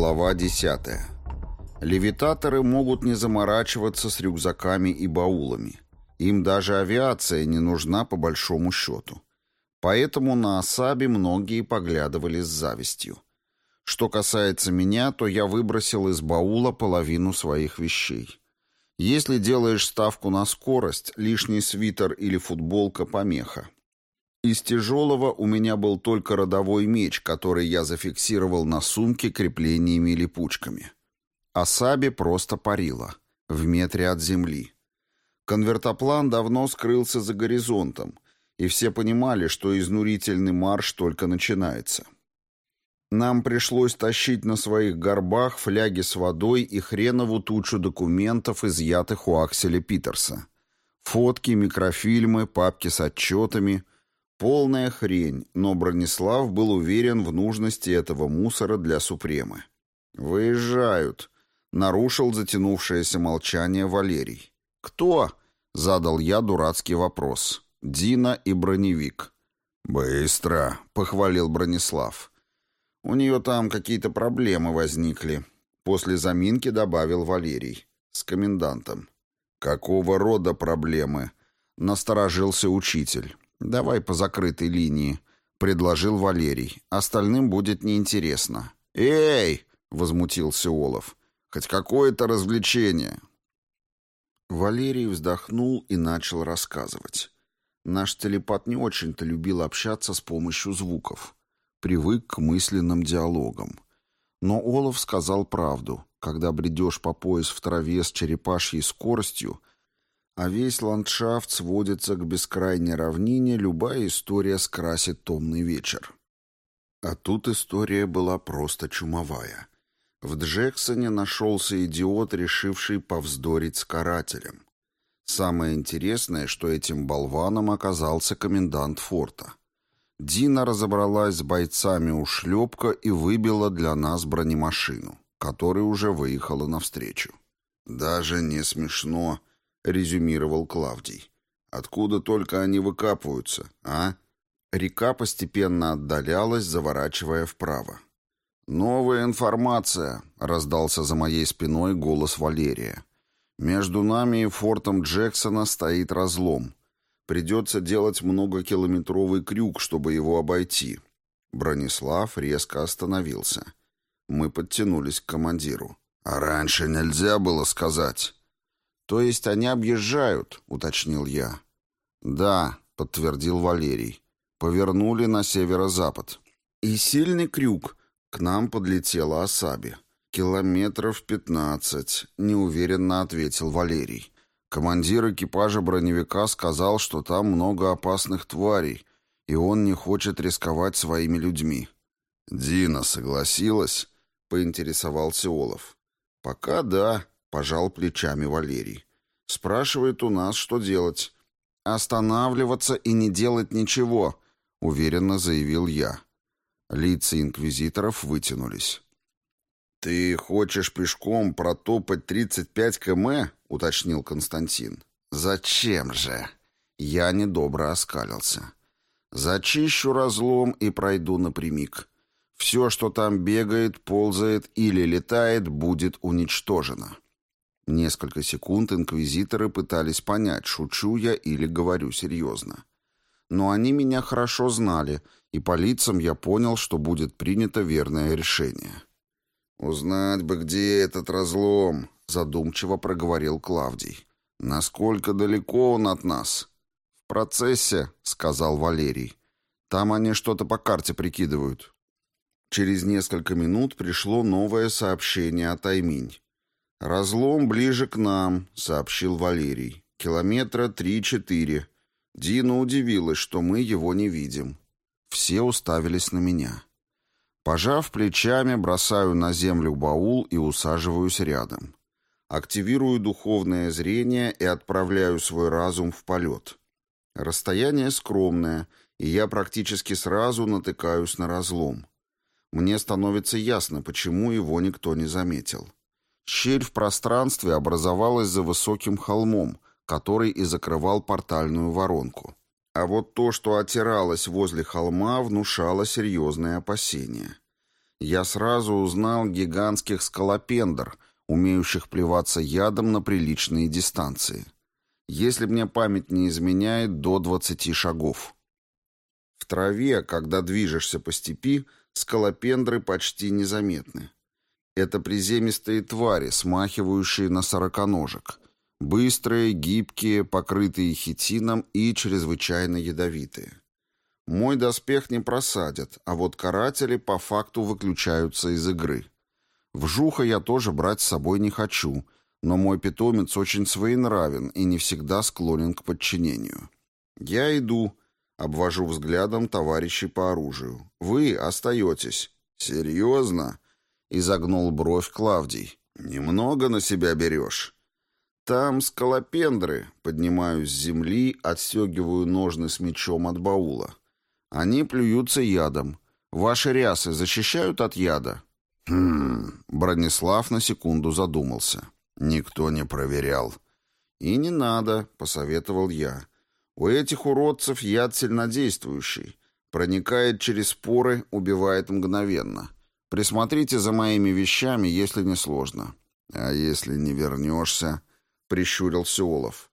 Глава 10. Левитаторы могут не заморачиваться с рюкзаками и баулами. Им даже авиация не нужна по большому счету. Поэтому на Асабе многие поглядывали с завистью. Что касается меня, то я выбросил из баула половину своих вещей. Если делаешь ставку на скорость, лишний свитер или футболка – помеха. Из тяжелого у меня был только родовой меч, который я зафиксировал на сумке креплениями и липучками. Асаби просто парила, в метре от земли. Конвертоплан давно скрылся за горизонтом, и все понимали, что изнурительный марш только начинается. Нам пришлось тащить на своих горбах фляги с водой и хренову тучу документов, изъятых у Акселя Питерса. Фотки, микрофильмы, папки с отчетами — Полная хрень, но Бронислав был уверен в нужности этого мусора для Супремы. «Выезжают», — нарушил затянувшееся молчание Валерий. «Кто?» — задал я дурацкий вопрос. «Дина и броневик». «Быстро», — похвалил Бронислав. «У нее там какие-то проблемы возникли», — после заминки добавил Валерий. «С комендантом». «Какого рода проблемы?» — насторожился учитель. «Давай по закрытой линии», — предложил Валерий. «Остальным будет неинтересно». «Эй!» — возмутился Олов. «Хоть какое-то развлечение». Валерий вздохнул и начал рассказывать. Наш телепат не очень-то любил общаться с помощью звуков. Привык к мысленным диалогам. Но Олов сказал правду. Когда бредешь по пояс в траве с черепашьей скоростью, а весь ландшафт сводится к бескрайней равнине, любая история скрасит томный вечер. А тут история была просто чумовая. В Джексоне нашелся идиот, решивший повздорить с карателем. Самое интересное, что этим болваном оказался комендант форта. Дина разобралась с бойцами у шлепка и выбила для нас бронемашину, которая уже выехала навстречу. Даже не смешно, — резюмировал Клавдий. «Откуда только они выкапываются, а?» Река постепенно отдалялась, заворачивая вправо. «Новая информация», — раздался за моей спиной голос Валерия. «Между нами и фортом Джексона стоит разлом. Придется делать многокилометровый крюк, чтобы его обойти». Бронислав резко остановился. Мы подтянулись к командиру. «А раньше нельзя было сказать». «То есть они объезжают?» — уточнил я. «Да», — подтвердил Валерий. «Повернули на северо-запад». «И сильный крюк». К нам подлетела Асаби. «Километров пятнадцать», — неуверенно ответил Валерий. Командир экипажа броневика сказал, что там много опасных тварей, и он не хочет рисковать своими людьми. «Дина согласилась?» — поинтересовался Олов. «Пока да», Пожал плечами Валерий. Спрашивает у нас, что делать. Останавливаться и не делать ничего, уверенно заявил я. Лица инквизиторов вытянулись. «Ты хочешь пешком протопать 35 км?» — уточнил Константин. «Зачем же?» Я недобро оскалился. «Зачищу разлом и пройду напрямик. Все, что там бегает, ползает или летает, будет уничтожено». Несколько секунд инквизиторы пытались понять, шучу я или говорю серьезно. Но они меня хорошо знали, и по лицам я понял, что будет принято верное решение. «Узнать бы, где этот разлом», — задумчиво проговорил Клавдий. «Насколько далеко он от нас?» «В процессе», — сказал Валерий. «Там они что-то по карте прикидывают». Через несколько минут пришло новое сообщение от Айминь. «Разлом ближе к нам», — сообщил Валерий. «Километра три-четыре». Дина удивилась, что мы его не видим. Все уставились на меня. Пожав плечами, бросаю на землю баул и усаживаюсь рядом. Активирую духовное зрение и отправляю свой разум в полет. Расстояние скромное, и я практически сразу натыкаюсь на разлом. Мне становится ясно, почему его никто не заметил. Щель в пространстве образовалась за высоким холмом, который и закрывал портальную воронку. А вот то, что отиралось возле холма, внушало серьезные опасения. Я сразу узнал гигантских скалопендр, умеющих плеваться ядом на приличные дистанции. Если мне память не изменяет, до 20 шагов. В траве, когда движешься по степи, скалопендры почти незаметны. Это приземистые твари, смахивающие на сороконожек. Быстрые, гибкие, покрытые хитином и чрезвычайно ядовитые. Мой доспех не просадят, а вот каратели по факту выключаются из игры. Вжуха я тоже брать с собой не хочу, но мой питомец очень своенравен и не всегда склонен к подчинению. Я иду, обвожу взглядом товарищей по оружию. Вы остаетесь. Серьезно? Изогнул бровь Клавдий. Немного на себя берешь. «Там скалопендры», — поднимаюсь с земли, отстегиваю ножны с мечом от баула. Они плюются ядом. Ваши рясы защищают от яда? Хм, Бронислав на секунду задумался. Никто не проверял. И не надо, посоветовал я. У этих уродцев яд сильнодействующий. Проникает через поры, убивает мгновенно. Присмотрите за моими вещами, если не сложно. А если не вернешься, прищурился Олов.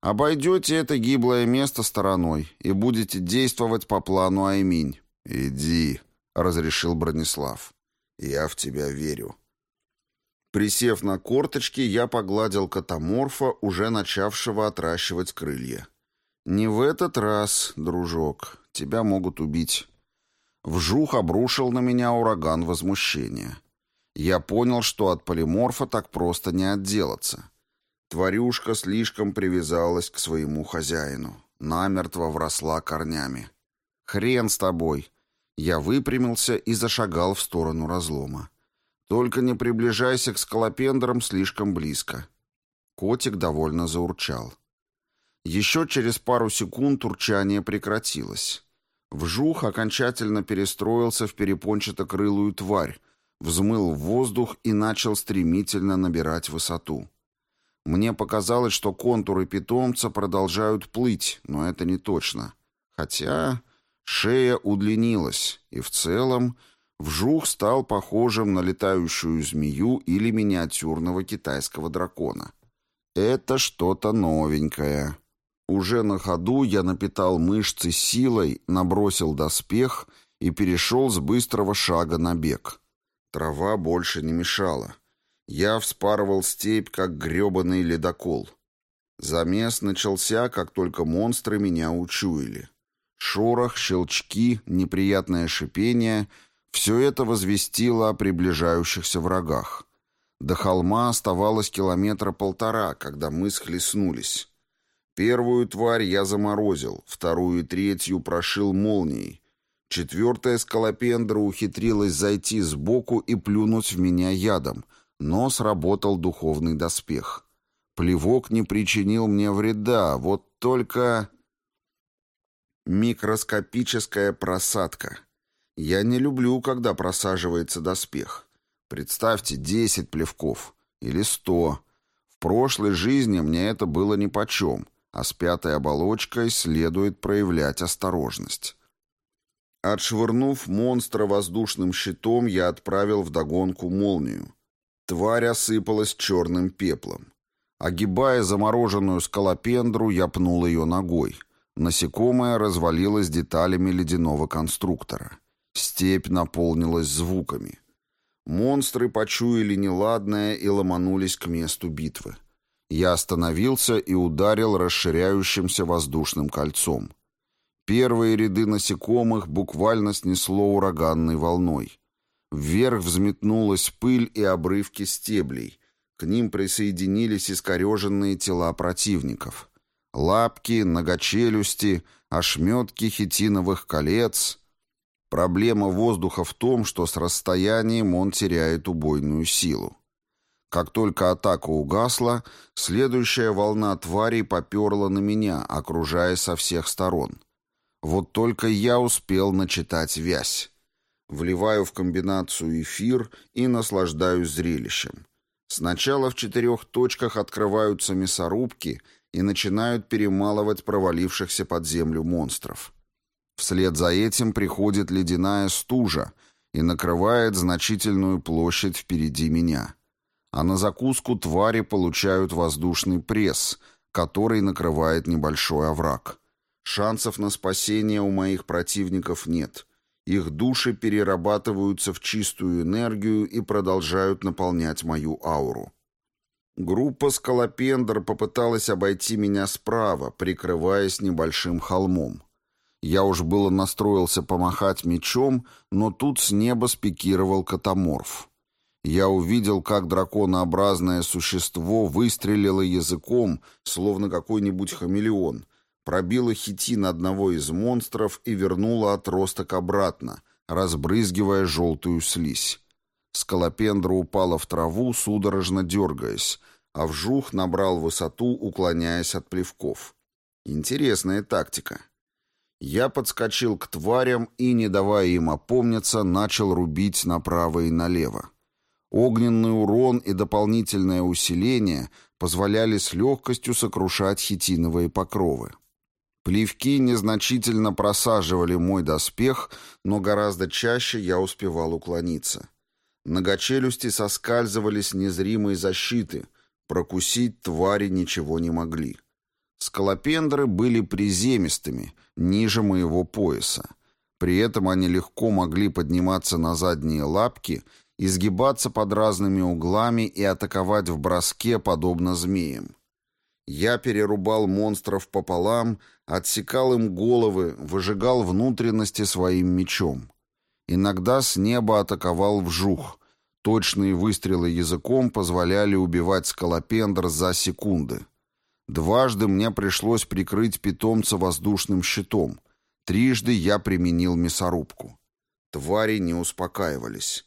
Обойдете это гиблое место стороной и будете действовать по плану Айминь. Иди, разрешил Бронислав. Я в тебя верю. Присев на корточки, я погладил катаморфа, уже начавшего отращивать крылья. «Не в этот раз, дружок. Тебя могут убить». Вжух обрушил на меня ураган возмущения. Я понял, что от полиморфа так просто не отделаться. Тварюшка слишком привязалась к своему хозяину. Намертво вросла корнями. «Хрен с тобой!» Я выпрямился и зашагал в сторону разлома. «Только не приближайся к скалопендрам слишком близко». Котик довольно заурчал. Еще через пару секунд урчание прекратилось. Вжух окончательно перестроился в перепончато-крылую тварь, взмыл в воздух и начал стремительно набирать высоту. Мне показалось, что контуры питомца продолжают плыть, но это не точно. Хотя шея удлинилась, и в целом вжух стал похожим на летающую змею или миниатюрного китайского дракона. Это что-то новенькое. Уже на ходу я напитал мышцы силой, набросил доспех и перешел с быстрого шага на бег. Трава больше не мешала. Я вспарывал степь, как грёбаный ледокол. Замес начался, как только монстры меня учуяли. Шорох, щелчки, неприятное шипение — все это возвестило о приближающихся врагах. До холма оставалось километра полтора, когда мы схлестнулись. Первую тварь я заморозил, вторую и третью прошил молнией. Четвертая скалопендра ухитрилась зайти сбоку и плюнуть в меня ядом — но сработал духовный доспех. Плевок не причинил мне вреда, вот только... Микроскопическая просадка. Я не люблю, когда просаживается доспех. Представьте, десять плевков. Или сто. В прошлой жизни мне это было нипочем, а с пятой оболочкой следует проявлять осторожность. Отшвырнув монстра воздушным щитом, я отправил вдогонку молнию. Тварь осыпалась черным пеплом. Огибая замороженную скалопендру, я пнул ее ногой. Насекомое развалилось деталями ледяного конструктора. Степь наполнилась звуками. Монстры почуяли неладное и ломанулись к месту битвы. Я остановился и ударил расширяющимся воздушным кольцом. Первые ряды насекомых буквально снесло ураганной волной. Вверх взметнулась пыль и обрывки стеблей. К ним присоединились искореженные тела противников. Лапки, ногочелюсти, ошметки хитиновых колец. Проблема воздуха в том, что с расстоянием он теряет убойную силу. Как только атака угасла, следующая волна тварей поперла на меня, окружая со всех сторон. Вот только я успел начитать вязь. Вливаю в комбинацию эфир и наслаждаюсь зрелищем. Сначала в четырех точках открываются мясорубки и начинают перемалывать провалившихся под землю монстров. Вслед за этим приходит ледяная стужа, и накрывает значительную площадь впереди меня. А на закуску твари получают воздушный пресс, который накрывает небольшой овраг. Шансов на спасение у моих противников нет. Их души перерабатываются в чистую энергию и продолжают наполнять мою ауру. Группа «Скалопендр» попыталась обойти меня справа, прикрываясь небольшим холмом. Я уж было настроился помахать мечом, но тут с неба спикировал катаморф. Я увидел, как драконообразное существо выстрелило языком, словно какой-нибудь хамелеон, пробило хитин одного из монстров и вернуло отросток обратно, разбрызгивая желтую слизь. Скалопендра упала в траву, судорожно дергаясь, а вжух набрал высоту, уклоняясь от плевков. Интересная тактика. Я подскочил к тварям и, не давая им опомниться, начал рубить направо и налево. Огненный урон и дополнительное усиление позволяли с легкостью сокрушать хитиновые покровы. Плевки незначительно просаживали мой доспех, но гораздо чаще я успевал уклониться. Многочелюсти соскальзывали с незримой защиты, прокусить твари ничего не могли. Скалопендры были приземистыми, ниже моего пояса. При этом они легко могли подниматься на задние лапки, изгибаться под разными углами и атаковать в броске, подобно змеям. Я перерубал монстров пополам, отсекал им головы, выжигал внутренности своим мечом. Иногда с неба атаковал вжух. Точные выстрелы языком позволяли убивать скалопендр за секунды. Дважды мне пришлось прикрыть питомца воздушным щитом. Трижды я применил мясорубку. Твари не успокаивались.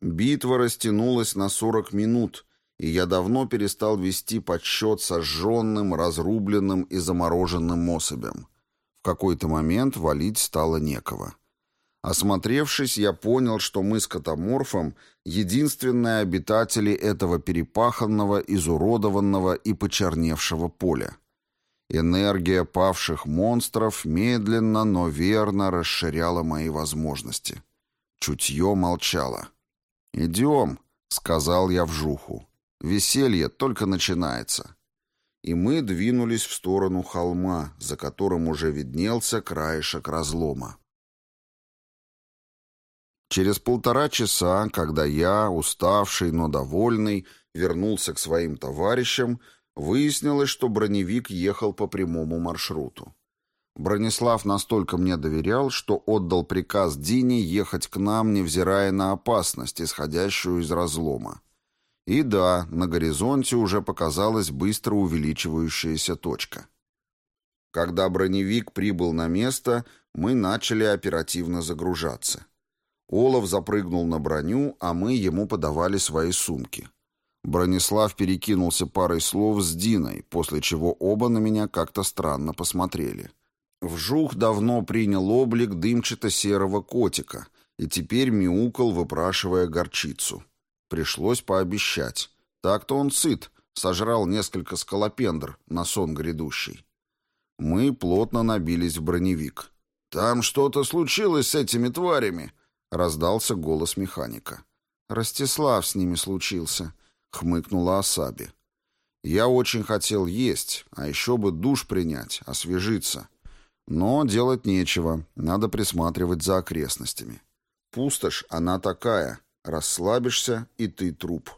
Битва растянулась на сорок минут, и я давно перестал вести подсчет сожженным, разрубленным и замороженным особям. В какой-то момент валить стало некого. Осмотревшись, я понял, что мы с катаморфом — единственные обитатели этого перепаханного, изуродованного и почерневшего поля. Энергия павших монстров медленно, но верно расширяла мои возможности. Чутье молчало. «Идем», — сказал я вжуху. «Веселье только начинается». И мы двинулись в сторону холма, за которым уже виднелся краешек разлома. Через полтора часа, когда я, уставший, но довольный, вернулся к своим товарищам, выяснилось, что броневик ехал по прямому маршруту. Бронислав настолько мне доверял, что отдал приказ Дине ехать к нам, невзирая на опасность, исходящую из разлома. И да, на горизонте уже показалась быстро увеличивающаяся точка. Когда броневик прибыл на место, мы начали оперативно загружаться. Олаф запрыгнул на броню, а мы ему подавали свои сумки. Бронислав перекинулся парой слов с Диной, после чего оба на меня как-то странно посмотрели. Вжух давно принял облик дымчато-серого котика и теперь мяукал, выпрашивая горчицу. Пришлось пообещать. Так-то он сыт, сожрал несколько скалопендр на сон грядущий. Мы плотно набились в броневик. «Там что-то случилось с этими тварями», — раздался голос механика. «Ростислав с ними случился», — хмыкнула Асаби. «Я очень хотел есть, а еще бы душ принять, освежиться. Но делать нечего, надо присматривать за окрестностями. Пустошь, она такая, расслабишься, и ты труп».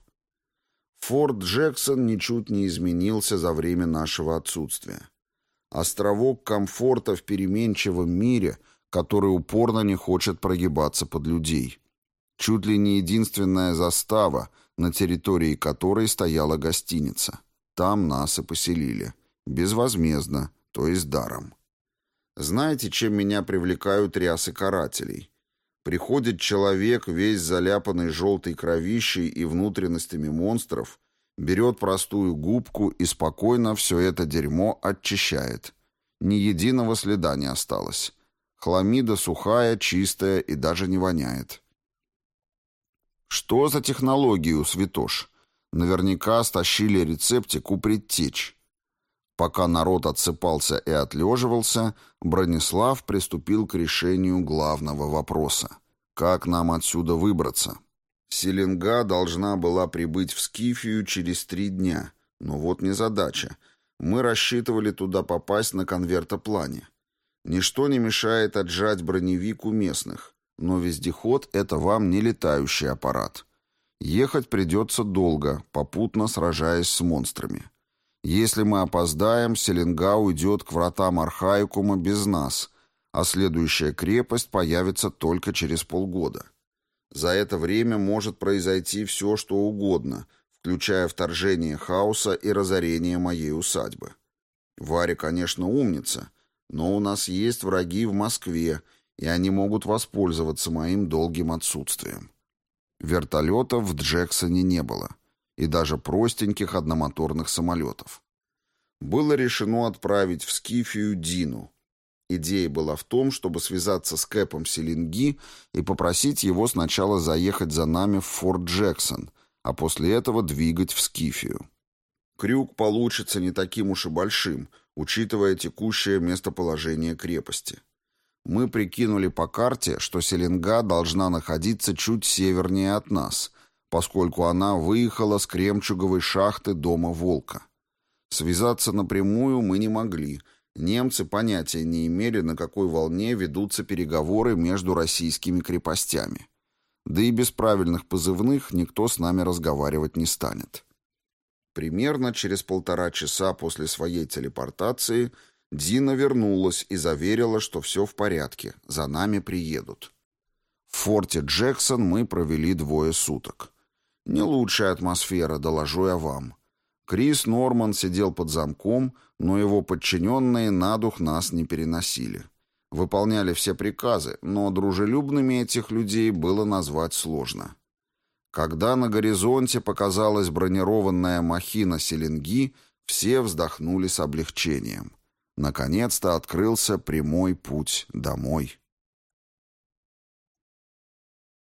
Форт Джексон ничуть не изменился за время нашего отсутствия. Островок комфорта в переменчивом мире — который упорно не хочет прогибаться под людей. Чуть ли не единственная застава, на территории которой стояла гостиница. Там нас и поселили. Безвозмездно, то есть даром. Знаете, чем меня привлекают рясы карателей? Приходит человек, весь заляпанный желтой кровищей и внутренностями монстров, берет простую губку и спокойно все это дерьмо очищает. Ни единого следа не осталось. Хламида сухая, чистая и даже не воняет. Что за технологию, святош? Наверняка стащили рецептик у предтеч. Пока народ отсыпался и отлеживался, Бронислав приступил к решению главного вопроса. Как нам отсюда выбраться? Селенга должна была прибыть в Скифию через три дня. Но вот незадача. Мы рассчитывали туда попасть на конвертоплане. Ничто не мешает отжать броневик у местных. Но вездеход — это вам не летающий аппарат. Ехать придется долго, попутно сражаясь с монстрами. Если мы опоздаем, Селенга уйдет к вратам Архаикума без нас, а следующая крепость появится только через полгода. За это время может произойти все, что угодно, включая вторжение хаоса и разорение моей усадьбы. Варя, конечно, умница, но у нас есть враги в Москве, и они могут воспользоваться моим долгим отсутствием. Вертолетов в Джексоне не было, и даже простеньких одномоторных самолетов. Было решено отправить в Скифию Дину. Идея была в том, чтобы связаться с Кэпом Селинги и попросить его сначала заехать за нами в Форт Джексон, а после этого двигать в Скифию. Крюк получится не таким уж и большим, учитывая текущее местоположение крепости. Мы прикинули по карте, что Селенга должна находиться чуть севернее от нас, поскольку она выехала с Кремчуговой шахты дома Волка. Связаться напрямую мы не могли. Немцы понятия не имели, на какой волне ведутся переговоры между российскими крепостями. Да и без правильных позывных никто с нами разговаривать не станет. Примерно через полтора часа после своей телепортации – Дина вернулась и заверила, что все в порядке, за нами приедут. В форте Джексон мы провели двое суток. Не лучшая атмосфера, доложу я вам. Крис Норман сидел под замком, но его подчиненные на дух нас не переносили. Выполняли все приказы, но дружелюбными этих людей было назвать сложно. Когда на горизонте показалась бронированная махина Селенги, все вздохнули с облегчением. Наконец-то открылся прямой путь домой.